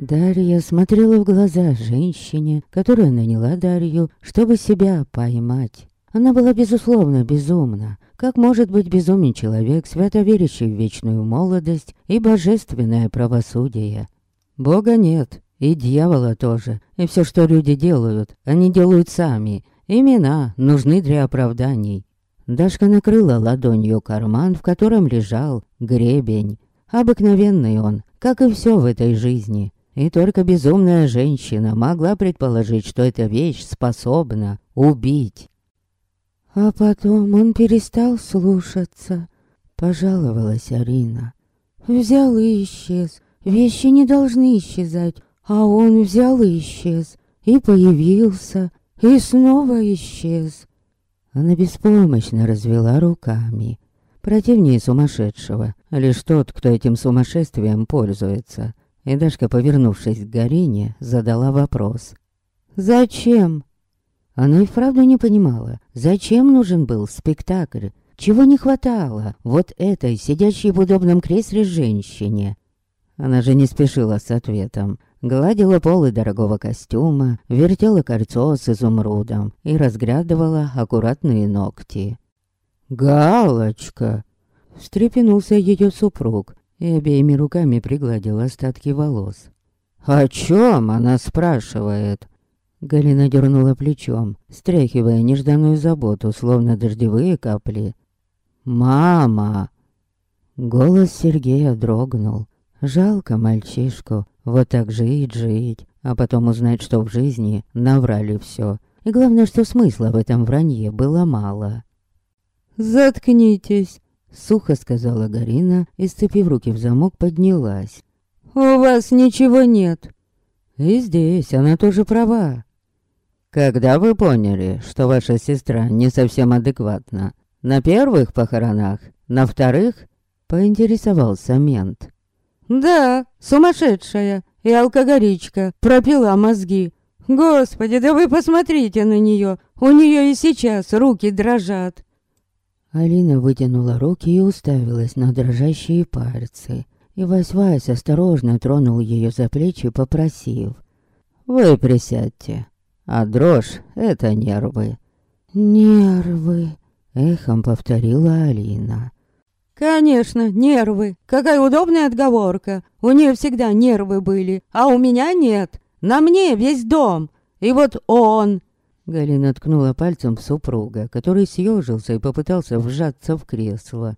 Дарья смотрела в глаза женщине, которая наняла Дарью, чтобы себя поймать. Она была безусловно безумна. Как может быть безумен человек, свято верящий в вечную молодость и божественное правосудие? Бога нет, и дьявола тоже. И все, что люди делают, они делают сами. Имена нужны для оправданий. Дашка накрыла ладонью карман, в котором лежал гребень. Обыкновенный он, как и все в этой жизни. И только безумная женщина могла предположить, что эта вещь способна убить. А потом он перестал слушаться, пожаловалась Арина. Взял и исчез. Вещи не должны исчезать, а он взял и исчез. И появился, и снова исчез. Она беспомощно развела руками. Противнее сумасшедшего, лишь тот, кто этим сумасшествием пользуется. И Дашка, повернувшись к Гарине, задала вопрос. «Зачем?» Она и вправду не понимала, зачем нужен был спектакль, чего не хватало вот этой, сидящей в удобном кресле женщине. Она же не спешила с ответом. Гладила полы дорогого костюма, вертела кольцо с изумрудом и разглядывала аккуратные ногти. «Галочка!» Встрепенулся ее супруг, и обеими руками пригладил остатки волос. «О чем она спрашивает?» Галина дернула плечом, стряхивая нежданную заботу, словно дождевые капли. «Мама!» Голос Сергея дрогнул. Жалко мальчишку, вот так жить, жить, а потом узнать, что в жизни наврали все. И главное, что смысла в этом вранье было мало. «Заткнитесь!» Сухо сказала Гарина и, сцепив руки в замок, поднялась. «У вас ничего нет». И здесь она тоже права. «Когда вы поняли, что ваша сестра не совсем адекватна? На первых похоронах? На вторых?» Поинтересовался мент. «Да, сумасшедшая и алкоголичка, пропила мозги. Господи, да вы посмотрите на нее, у нее и сейчас руки дрожат». Алина вытянула руки и уставилась на дрожащие пальцы. И Вась-Вась осторожно тронул ее за плечи, попросив. «Вы присядьте, а дрожь — это нервы». «Нервы», — эхом повторила Алина. «Конечно, нервы. Какая удобная отговорка. У нее всегда нервы были, а у меня нет. На мне весь дом. И вот он, Галина ткнула пальцем в супруга, который съежился и попытался вжаться в кресло.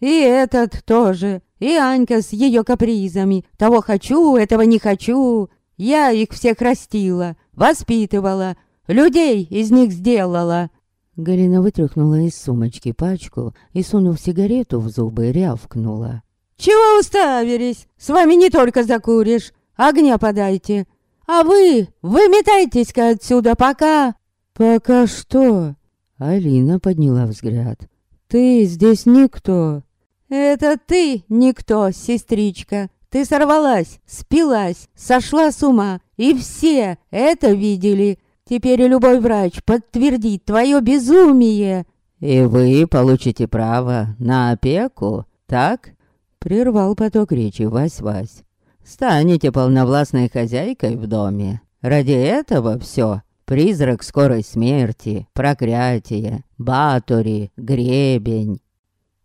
«И этот тоже, и Анька с ее капризами. Того хочу, этого не хочу. Я их всех растила, воспитывала, людей из них сделала». Галина вытряхнула из сумочки пачку и, сунув сигарету в зубы, рявкнула. «Чего уставились? С вами не только закуришь. Огня подайте. А вы, выметайтесь-ка отсюда пока!» «Пока что?» Алина подняла взгляд. «Ты здесь никто». «Это ты никто, сестричка. Ты сорвалась, спилась, сошла с ума, и все это видели. Теперь любой врач подтвердит твое безумие». «И вы получите право на опеку, так?» Прервал поток речи Вась-Вась. «Станете полновластной хозяйкой в доме. Ради этого все Призрак скорой смерти, проклятие, батори, гребень.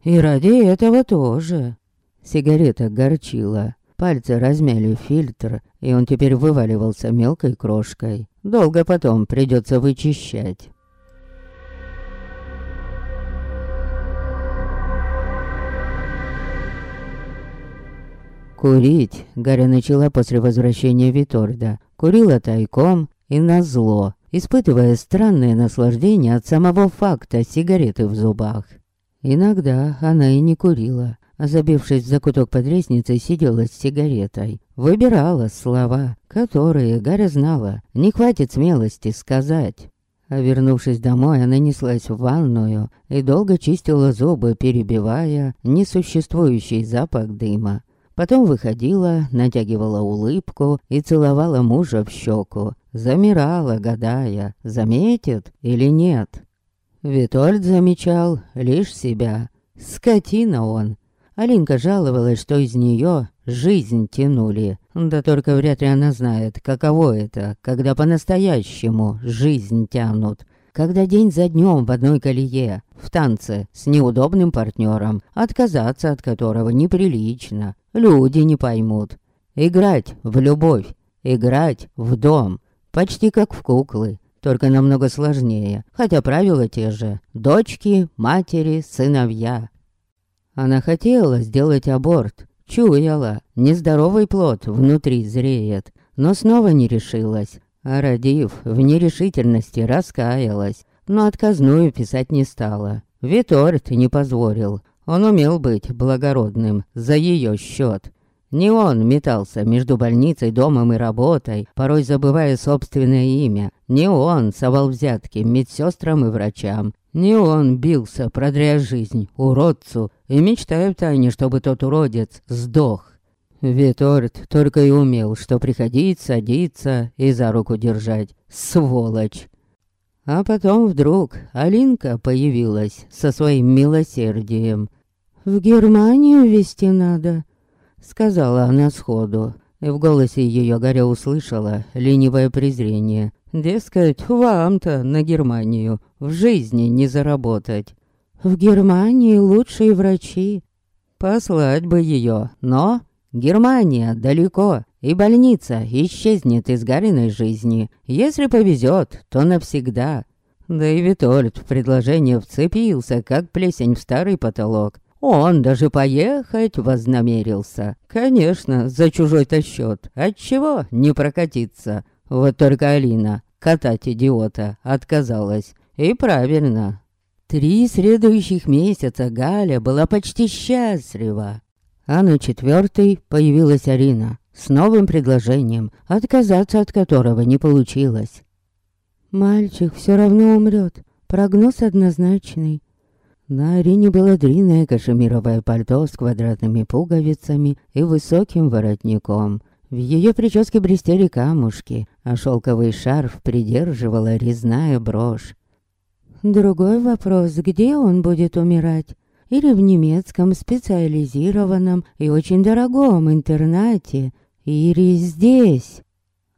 И ради этого тоже. Сигарета горчила. Пальцы размяли фильтр, и он теперь вываливался мелкой крошкой. Долго потом придется вычищать. Курить Гаря начала после возвращения Виторда. Курила тайком и назло, испытывая странное наслаждение от самого факта сигареты в зубах. Иногда она и не курила, а забившись в закуток под лестницей, сидела с сигаретой. Выбирала слова, которые Гаря знала, не хватит смелости сказать. А вернувшись домой, она неслась в ванную и долго чистила зубы, перебивая несуществующий запах дыма. Потом выходила, натягивала улыбку и целовала мужа в щеку, Замирала, гадая, заметит или нет. Витольд замечал лишь себя. Скотина он. Алинка жаловалась, что из нее жизнь тянули. Да только вряд ли она знает, каково это, когда по-настоящему жизнь тянут. Когда день за днем в одной колее, в танце, с неудобным партнером, отказаться от которого неприлично, люди не поймут. Играть в любовь, играть в дом, почти как в куклы, только намного сложнее, хотя правила те же. Дочки, матери, сыновья. Она хотела сделать аборт, чуяла, нездоровый плод внутри зреет, но снова не решилась. А родив, в нерешительности раскаялась, но отказную писать не стала. Виторт не позволил, он умел быть благородным за ее счет. Не он метался между больницей, домом и работой, порой забывая собственное имя. Не он совал взятки медсестрам и врачам. Не он бился, продряя жизнь уродцу и мечтая втайне, чтобы тот уродец сдох. Виторт только и умел, что приходить, садиться и за руку держать. Сволочь! А потом вдруг Алинка появилась со своим милосердием. «В Германию везти надо», Сказала она сходу, и в голосе ее Гаря услышала ленивое презрение. Дескать, вам-то на Германию в жизни не заработать. В Германии лучшие врачи. Послать бы ее, но Германия далеко, и больница исчезнет из Гариной жизни. Если повезет, то навсегда. Да и Витольд в предложение вцепился, как плесень в старый потолок. Он даже поехать вознамерился. Конечно, за чужой-то счет. Отчего не прокатиться? Вот только Алина катать идиота отказалась. И правильно. Три следующих месяца Галя была почти счастлива. А на четвертый появилась Арина с новым предложением, отказаться от которого не получилось. «Мальчик все равно умрет. Прогноз однозначный. На Арине было длинное кашемировое пальто с квадратными пуговицами и высоким воротником. В ее прическе блестели камушки, а шелковый шарф придерживала резная брошь. Другой вопрос, где он будет умирать? Или в немецком специализированном и очень дорогом интернате? Или здесь?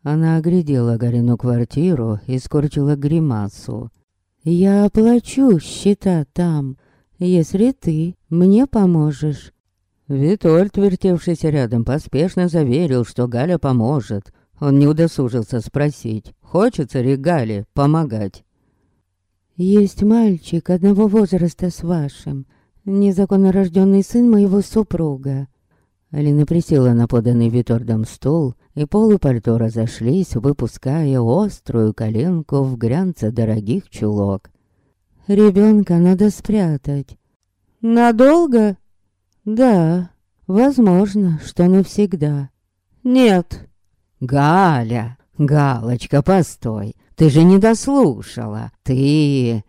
Она оглядела Гарину квартиру и скорчила гримасу. «Я оплачу счета там, если ты мне поможешь». Витольд, вертевшийся рядом, поспешно заверил, что Галя поможет. Он не удосужился спросить, хочется ли Гале помогать. «Есть мальчик одного возраста с вашим, незаконно рожденный сын моего супруга». Алина присела на поданный Витордом стул, и полы пальто разошлись, выпуская острую коленку в грянце дорогих чулок. Ребенка надо спрятать. Надолго? Да, возможно, что навсегда. Нет. Галя, Галочка, постой. Ты же не дослушала. Ты...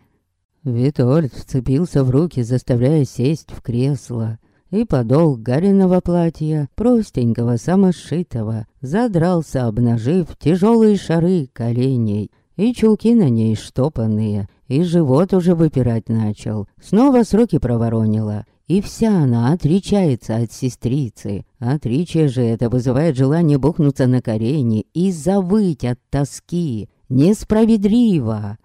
Витольд вцепился в руки, заставляя сесть в кресло. И подол Гариного платья, простенького, самошитого, задрался, обнажив тяжелые шары коленей и чулки на ней штопанные, и живот уже выпирать начал. Снова сроки проворонила. И вся она отречается от сестрицы. Отричие же это вызывает желание бухнуться на корени и завыть от тоски. Несправедливо.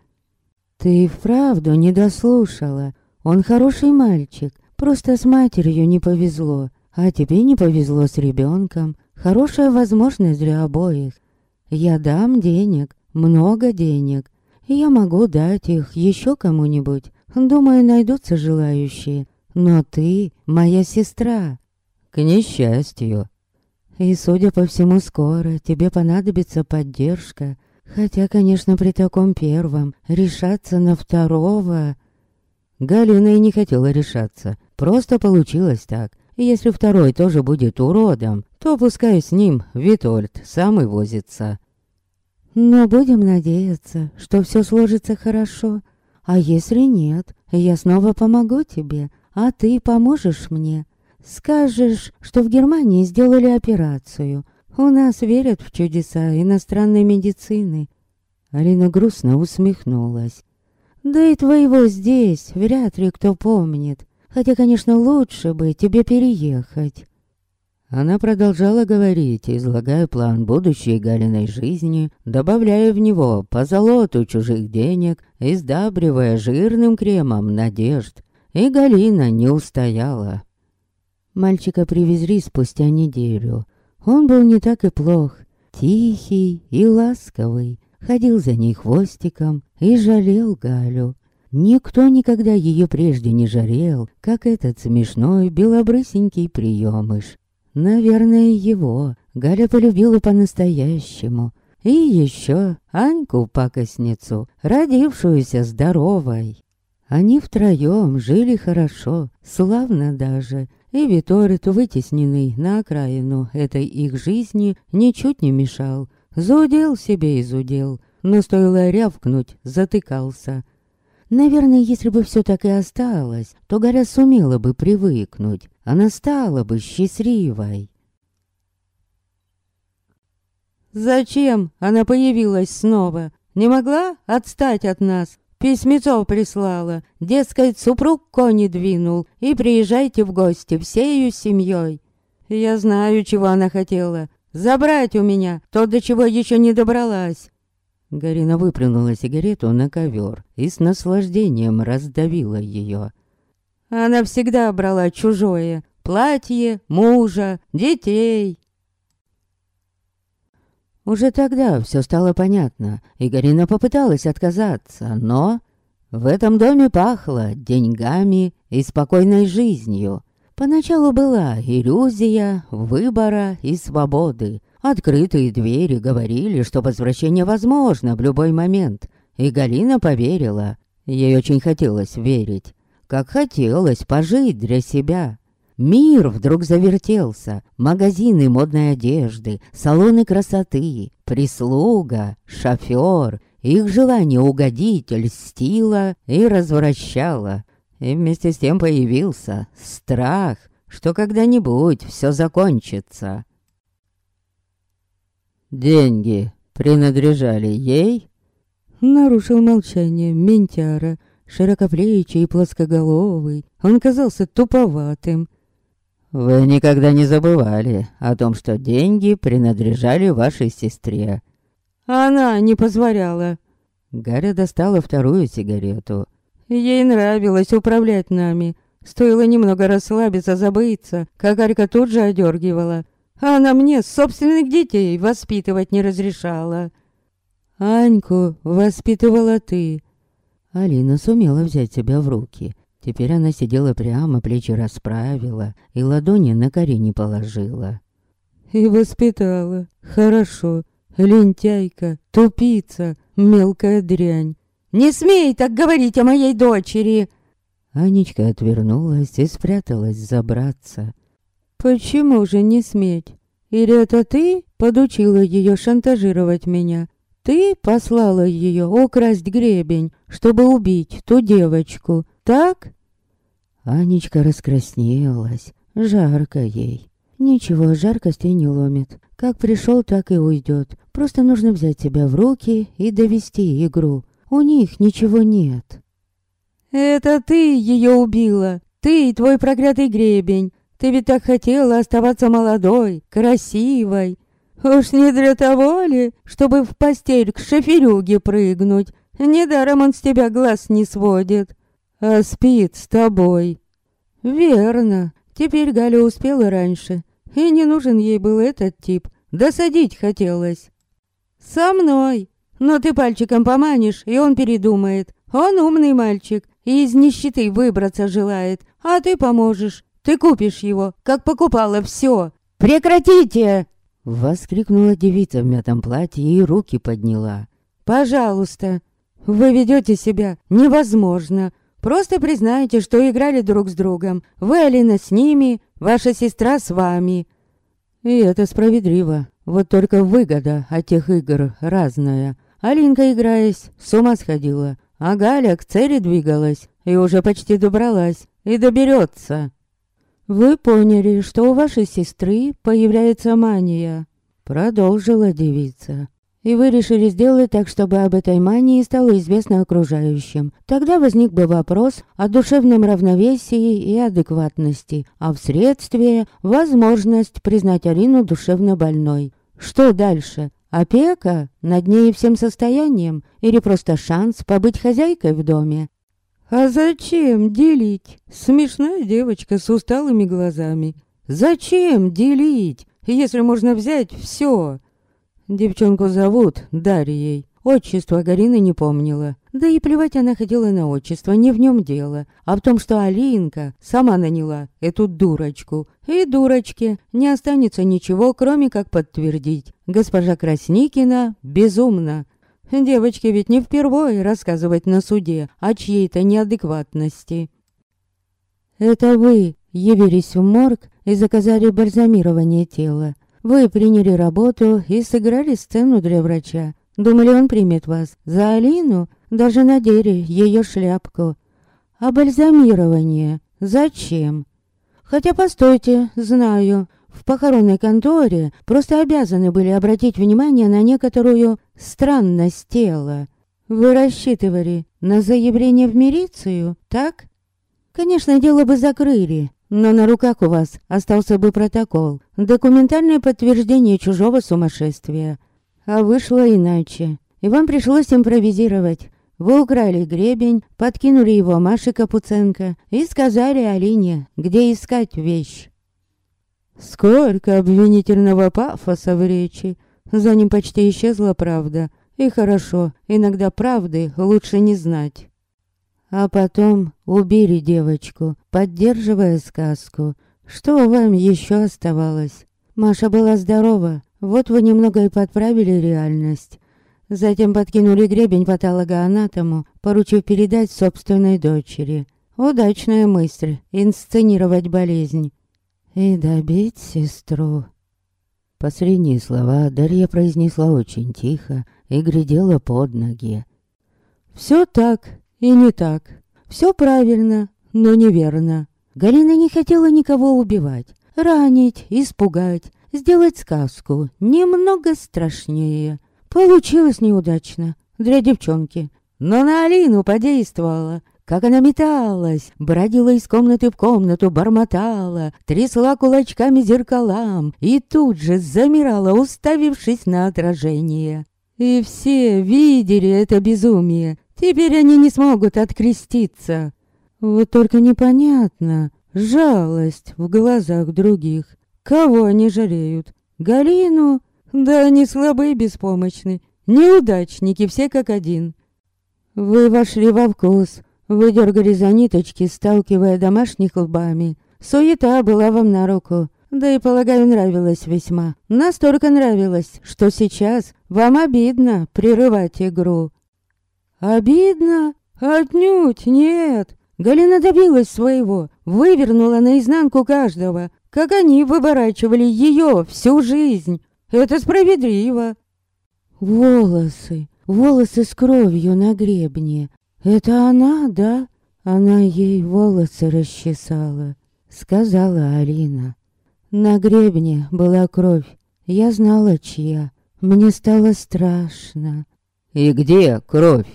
Ты вправду не дослушала. Он хороший мальчик. Просто с матерью не повезло. А тебе не повезло с ребенком. Хорошая возможность для обоих. Я дам денег, много денег. Я могу дать их еще кому-нибудь. Думаю, найдутся желающие. Но ты моя сестра. К несчастью. И, судя по всему, скоро тебе понадобится поддержка. Хотя, конечно, при таком первом решаться на второго... Галина и не хотела решаться. Просто получилось так. Если второй тоже будет уродом, то пускай с ним Витольд сам и возится. Но будем надеяться, что все сложится хорошо. А если нет, я снова помогу тебе, а ты поможешь мне. Скажешь, что в Германии сделали операцию. У нас верят в чудеса иностранной медицины. Алина грустно усмехнулась. Да и твоего здесь вряд ли кто помнит. Хотя, конечно, лучше бы тебе переехать. Она продолжала говорить, излагая план будущей Галиной жизни, добавляя в него по золоту чужих денег и сдабривая жирным кремом надежд. И Галина не устояла. Мальчика привезли спустя неделю. Он был не так и плох. Тихий и ласковый. Ходил за ней хвостиком и жалел Галю. Никто никогда ее прежде не жарел, как этот смешной белобрысенький приемыш. Наверное, его Галя полюбила по-настоящему. И еще Аньку-пакостницу, родившуюся здоровой. Они втроем жили хорошо, славно даже, и Виторит, вытесненный на окраину этой их жизни, ничуть не мешал. Зудел себе и зудел, но стоило рявкнуть, затыкался. Наверное, если бы все так и осталось, то Горя сумела бы привыкнуть. Она стала бы счастливой. Зачем она появилась снова? Не могла отстать от нас? Письмецо прислала, дескать, супруг кони двинул, и приезжайте в гости всею семьей. Я знаю, чего она хотела. Забрать у меня то, до чего еще не добралась. Гарина выплюнула сигарету на ковер и с наслаждением раздавила ее. Она всегда брала чужое. Платье, мужа, детей. Уже тогда все стало понятно, и Гарина попыталась отказаться, но... В этом доме пахло деньгами и спокойной жизнью. Поначалу была иллюзия выбора и свободы, Открытые двери говорили, что возвращение возможно в любой момент. И Галина поверила. Ей очень хотелось верить. Как хотелось пожить для себя. Мир вдруг завертелся. Магазины модной одежды, салоны красоты, прислуга, шофер. Их желание угодить льстило и развращало. И вместе с тем появился страх, что когда-нибудь все закончится. «Деньги принадлежали ей?» Нарушил молчание Ментяра, широкоплечий и плоскоголовый. Он казался туповатым. «Вы никогда не забывали о том, что деньги принадлежали вашей сестре?» «Она не позволяла». Гаря достала вторую сигарету. «Ей нравилось управлять нами. Стоило немного расслабиться, забыться, как Арька тут же одергивала. Она мне собственных детей воспитывать не разрешала. Аньку воспитывала ты. Алина сумела взять себя в руки. Теперь она сидела прямо, плечи расправила и ладони на колени положила. И воспитала. Хорошо. Лентяйка, тупица, мелкая дрянь. Не смей так говорить о моей дочери. Анечка отвернулась и спряталась забраться. «Почему же не сметь? Или это ты подучила ее шантажировать меня? Ты послала ее украсть гребень, чтобы убить ту девочку, так?» Анечка раскраснелась, жарко ей. Ничего, жаркости не ломит. Как пришел, так и уйдет. Просто нужно взять себя в руки и довести игру. У них ничего нет. «Это ты ее убила! Ты и твой проклятый гребень! Ты ведь так хотела оставаться молодой, красивой. Уж не для того ли, чтобы в постель к шоферюге прыгнуть? Недаром он с тебя глаз не сводит, а спит с тобой. Верно. Теперь Галя успела раньше, и не нужен ей был этот тип. Досадить хотелось. Со мной. Но ты пальчиком поманишь, и он передумает. Он умный мальчик и из нищеты выбраться желает, а ты поможешь. Ты купишь его, как покупала все. Прекратите!» Воскликнула девица в мятом платье и руки подняла. «Пожалуйста, вы ведете себя невозможно. Просто признайте, что играли друг с другом. Вы, Алина, с ними, ваша сестра с вами». И это справедливо. Вот только выгода от тех игр разная. Алинка, играясь, с ума сходила, а Галя к цели двигалась и уже почти добралась и доберется. «Вы поняли, что у вашей сестры появляется мания», — продолжила девица. и вы решили сделать так, чтобы об этой мании стало известно окружающим. Тогда возник бы вопрос о душевном равновесии и адекватности, а в средстве – возможность признать Арину душевно больной. Что дальше? Опека над ней всем состоянием или просто шанс побыть хозяйкой в доме? А зачем делить? Смешная девочка с усталыми глазами. Зачем делить, если можно взять все? Девчонку зовут Дарьей. Отчество Гарины не помнила. Да и плевать она хотела на отчество, не в нем дело, а в том, что Алинка сама наняла эту дурочку. И дурочке не останется ничего, кроме как подтвердить. Госпожа Красникина безумна. Девочке ведь не впервые рассказывать на суде о чьей-то неадекватности. «Это вы явились в морг и заказали бальзамирование тела. Вы приняли работу и сыграли сцену для врача. Думали, он примет вас. За Алину даже надели ее шляпку. А бальзамирование зачем? Хотя, постойте, знаю. В похоронной конторе просто обязаны были обратить внимание на некоторую странность тела. Вы рассчитывали на заявление в милицию, так? Конечно, дело бы закрыли, но на руках у вас остался бы протокол, документальное подтверждение чужого сумасшествия. А вышло иначе. И вам пришлось импровизировать. Вы украли гребень, подкинули его Маше Капуценко и сказали Алине, где искать вещь. Сколько обвинительного пафоса в речи. За ним почти исчезла правда. И хорошо, иногда правды лучше не знать. А потом убили девочку, поддерживая сказку. Что вам еще оставалось? Маша была здорова, вот вы немного и подправили реальность. Затем подкинули гребень патологоанатому, поручив передать собственной дочери. Удачная мысль — инсценировать болезнь. И добить сестру. Последние слова Дарья произнесла очень тихо и глядела под ноги. «Все так, и не так. Все правильно, но неверно. Галина не хотела никого убивать, ранить, испугать, сделать сказку немного страшнее. Получилось неудачно для девчонки, но на Алину подействовала. Как она металась, бродила из комнаты в комнату, бормотала, трясла кулачками зеркалам и тут же замирала, уставившись на отражение. И все видели это безумие, Теперь они не смогут откреститься. Вот только непонятно, жалость в глазах других. Кого они жалеют? Галину? Да они слабые и беспомощны. Неудачники все как один. Вы вошли во вкус, выдергали за ниточки, сталкивая домашних лбами. Суета была вам на руку. Да и, полагаю, нравилось весьма. Настолько нравилось, что сейчас вам обидно прерывать игру. Обидно? Отнюдь нет. Галина добилась своего, вывернула наизнанку каждого, как они выворачивали ее всю жизнь. Это справедливо. Волосы, волосы с кровью на гребне. Это она, да? Она ей волосы расчесала, сказала Алина. На гребне была кровь. Я знала, чья. Мне стало страшно. «И где кровь?»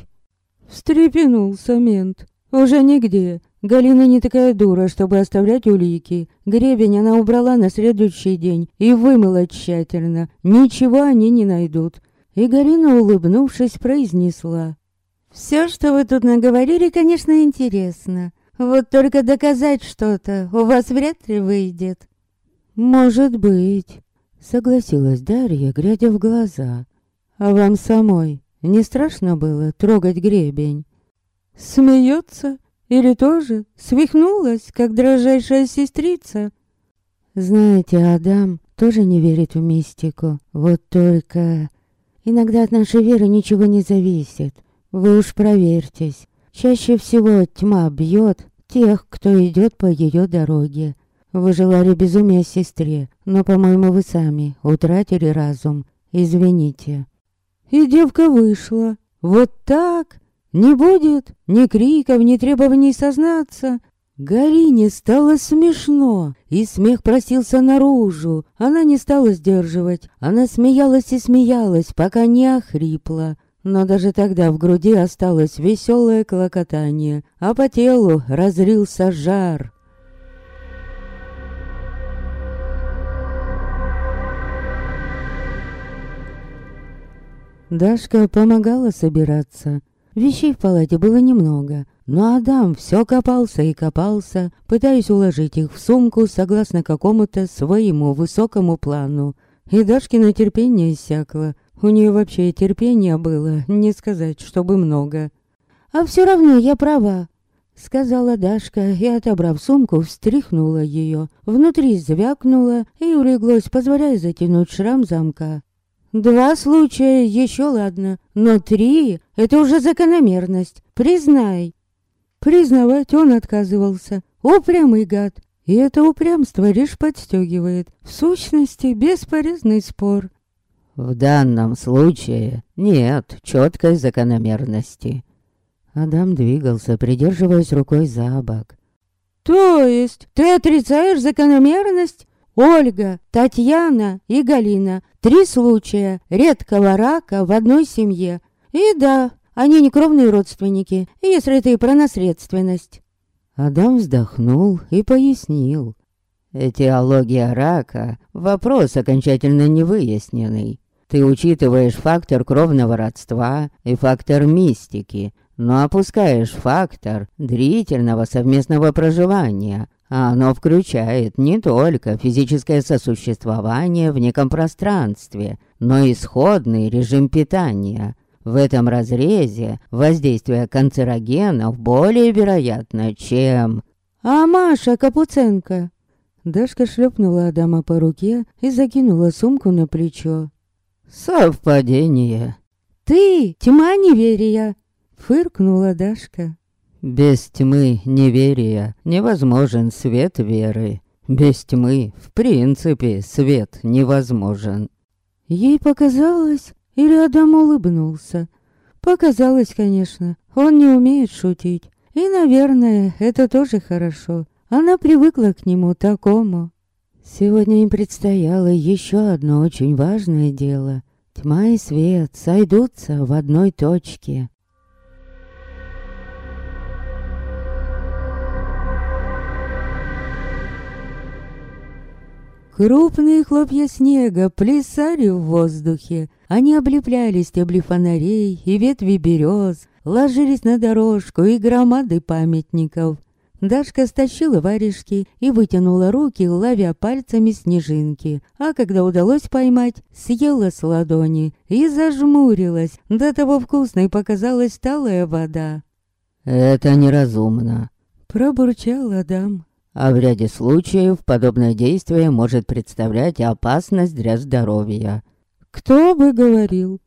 Встрепенулся мент. Уже нигде. Галина не такая дура, чтобы оставлять улики. Гребень она убрала на следующий день и вымыла тщательно. Ничего они не найдут. И Галина, улыбнувшись, произнесла. «Все, что вы тут наговорили, конечно, интересно. Вот только доказать что-то у вас вряд ли выйдет». «Может быть», — согласилась Дарья, глядя в глаза. «А вам самой не страшно было трогать гребень? Смеется? Или тоже свихнулась, как дрожайшая сестрица? Знаете, Адам тоже не верит в мистику. Вот только... Иногда от нашей веры ничего не зависит. Вы уж проверьтесь. Чаще всего тьма бьет тех, кто идет по ее дороге. Вы желали безумия сестре, но, по-моему, вы сами утратили разум. Извините. И девка вышла. Вот так. Не будет ни криков, ни требований сознаться. Галине стало смешно, и смех просился наружу. Она не стала сдерживать. Она смеялась и смеялась, пока не охрипла. Но даже тогда в груди осталось веселое клокотание, а по телу разрился жар. Дашка помогала собираться. Вещей в палате было немного, но Адам все копался и копался, пытаясь уложить их в сумку согласно какому-то своему высокому плану. И Дашкино терпение иссякло. У нее вообще терпения было, не сказать, чтобы много. «А все равно я права», — сказала Дашка и, отобрав сумку, встряхнула ее. Внутри звякнула и улеглось, позволяя затянуть шрам замка. Два случая еще ладно, но три — это уже закономерность, признай. Признавать он отказывался, упрямый гад. И это упрямство лишь подстегивает. В сущности, бесполезный спор. В данном случае нет четкой закономерности. Адам двигался, придерживаясь рукой за бок. То есть ты отрицаешь закономерность? Ольга, Татьяна и Галина. Три случая редкого рака в одной семье. И да, они не кровные родственники, если ты про наследственность. Адам вздохнул и пояснил. Этиология рака – вопрос окончательно невыясненный. Ты учитываешь фактор кровного родства и фактор мистики, но опускаешь фактор длительного совместного проживания, оно включает не только физическое сосуществование в неком пространстве, но и исходный режим питания. В этом разрезе воздействие канцерогенов более вероятно, чем... «А Маша Капуценко?» Дашка шлепнула Адама по руке и закинула сумку на плечо. «Совпадение». «Ты тьма неверия!» Фыркнула Дашка. Без тьмы неверия невозможен свет веры. Без тьмы, в принципе, свет невозможен. Ей показалось, или Адам улыбнулся. Показалось, конечно, он не умеет шутить. И, наверное, это тоже хорошо. Она привыкла к нему такому. Сегодня им предстояло еще одно очень важное дело. Тьма и свет сойдутся в одной точке. Крупные хлопья снега плясали в воздухе. Они облепляли стебли фонарей и ветви берез, ложились на дорожку и громады памятников. Дашка стащила варежки и вытянула руки, ловя пальцами снежинки. А когда удалось поймать, съела с ладони и зажмурилась. До того вкусной показалась талая вода. «Это неразумно», — пробурчал Адам. А в ряде случаев подобное действие может представлять опасность для здоровья. Кто бы говорил?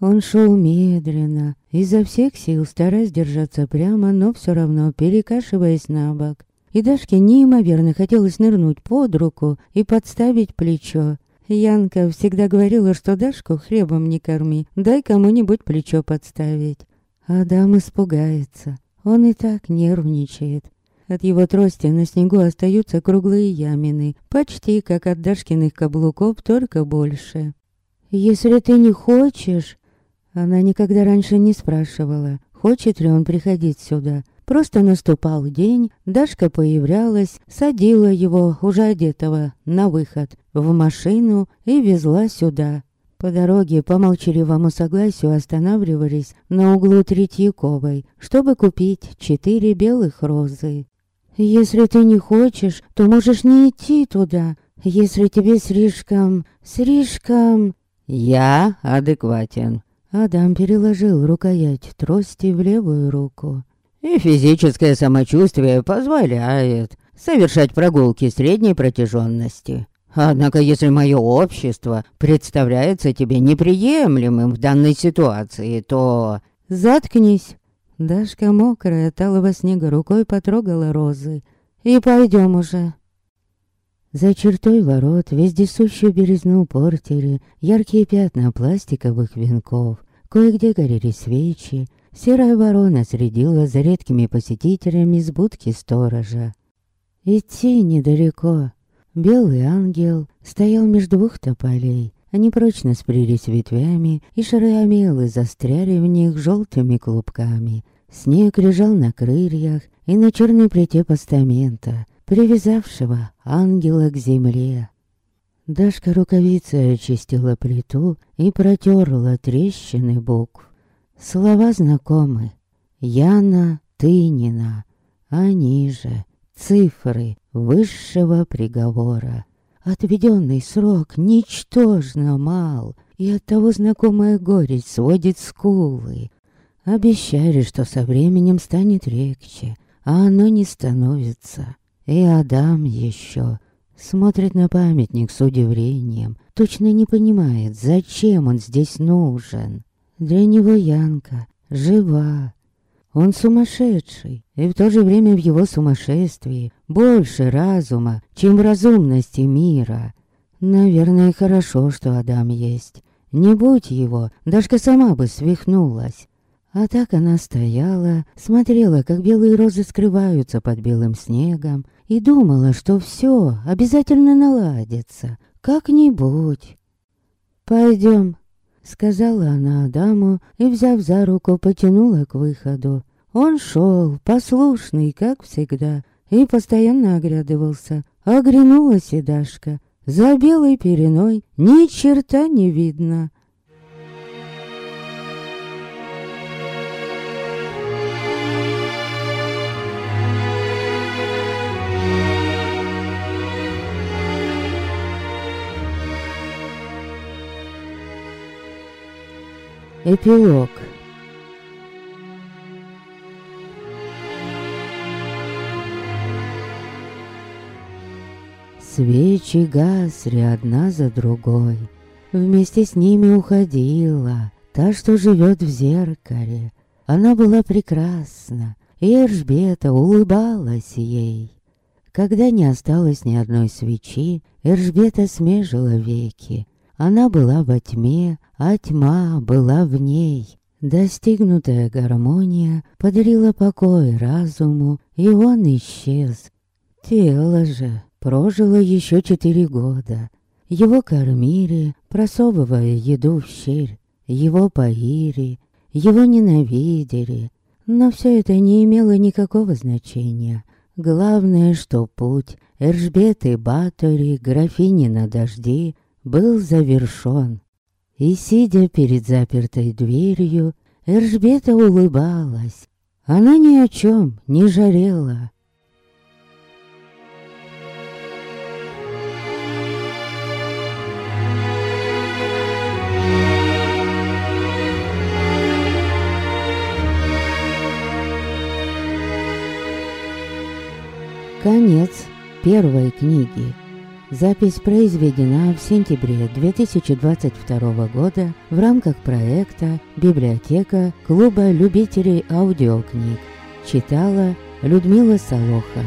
Он шел медленно, изо всех сил стараясь держаться прямо, но все равно перекашиваясь на бок. И Дашке неимоверно хотелось нырнуть под руку и подставить плечо. Янка всегда говорила, что Дашку хлебом не корми, дай кому-нибудь плечо подставить. Адам испугается, он и так нервничает. От его трости на снегу остаются круглые ямины, почти как от Дашкиных каблуков, только больше. «Если ты не хочешь...» Она никогда раньше не спрашивала, хочет ли он приходить сюда. Просто наступал день, Дашка появлялась, садила его, уже одетого, на выход, в машину и везла сюда. По дороге по молчаливому согласию останавливались на углу Третьяковой, чтобы купить четыре белых розы. Если ты не хочешь, то можешь не идти туда. Если тебе слишком... слишком... Я адекватен. Адам переложил рукоять трости в левую руку. И физическое самочувствие позволяет совершать прогулки средней протяженности. Однако, если мое общество представляется тебе неприемлемым в данной ситуации, то... Заткнись. Дашка мокрая от алого снега рукой потрогала розы. «И пойдем уже». За чертой ворот вездесущую березну портили яркие пятна пластиковых венков. Кое-где горели свечи, серая ворона следила за редкими посетителями с будки сторожа. Идти недалеко. Белый ангел стоял между двух тополей. Они прочно сплелись ветвями, и шароомелы застряли в них желтыми клубками. Снег лежал на крыльях и на черной плите постамента, привязавшего ангела к земле. Дашка рукавицей очистила плиту и протерла трещины букв. Слова знакомы. Яна Тынина. Они же цифры высшего приговора. Отведенный срок ничтожно мал, и оттого знакомая горечь сводит скулы. Обещали, что со временем станет легче, а оно не становится. И Адам еще смотрит на памятник с удивлением, точно не понимает, зачем он здесь нужен. Для него Янка жива. Он сумасшедший, и в то же время в его сумасшествии больше разума, чем в разумности мира. Наверное, хорошо, что Адам есть. Не будь его, Дашка сама бы свихнулась. А так она стояла, смотрела, как белые розы скрываются под белым снегом, и думала, что все обязательно наладится, как-нибудь. «Пойдем», — сказала она Адаму и, взяв за руку, потянула к выходу. Он шел, послушный, как всегда, и постоянно оглядывался. Оглянулась и Дашка. За белой переной ни черта не видно. Эпилог Свечи гасли одна за другой. Вместе с ними уходила та, что живет в зеркале. Она была прекрасна, и Эржбета улыбалась ей. Когда не осталось ни одной свечи, Эржбета смежила веки. Она была во тьме, а тьма была в ней. Достигнутая гармония подарила покой разуму, и он исчез. Тело же прожило еще четыре года. Его кормили, просовывая еду в щель. Его поили, его ненавидели. Но все это не имело никакого значения. Главное, что путь Эржбеты Батори, графини на дожди, был завершен. И, сидя перед запертой дверью, Эржбета улыбалась. Она ни о чем не жалела. Конец первой книги. Запись произведена в сентябре 2022 года в рамках проекта «Библиотека Клуба любителей аудиокниг». Читала Людмила Солоха.